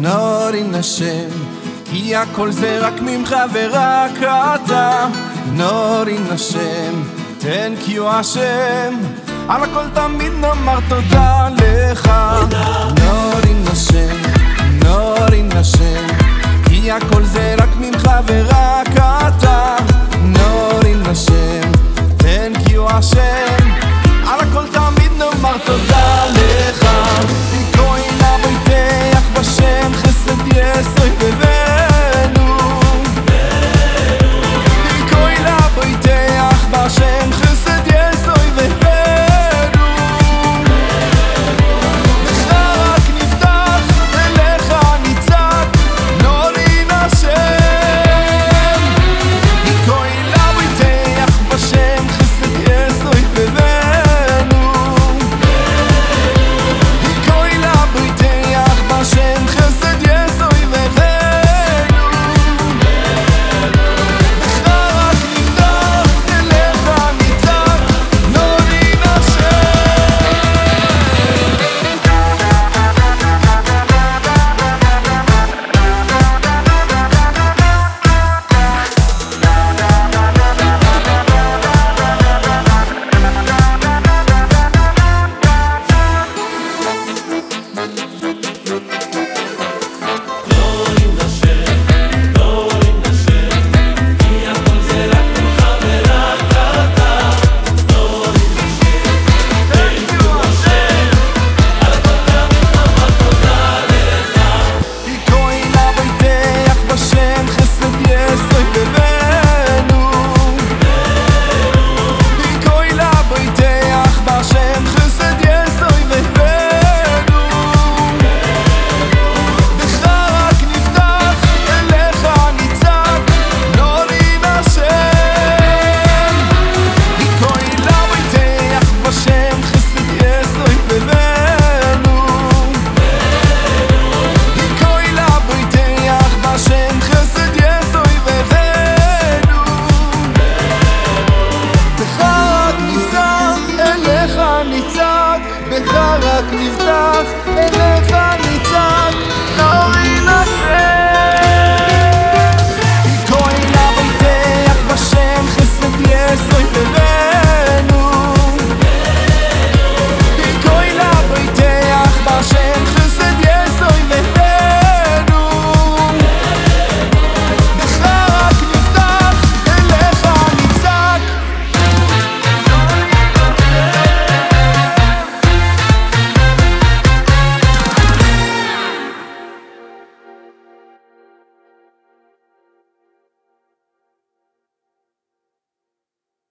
השם, נשם, כי הכל זה רק ממך ורק אתה, נורין נשם, תן כי הוא השם, על הכל תמיד נאמר תודה לך,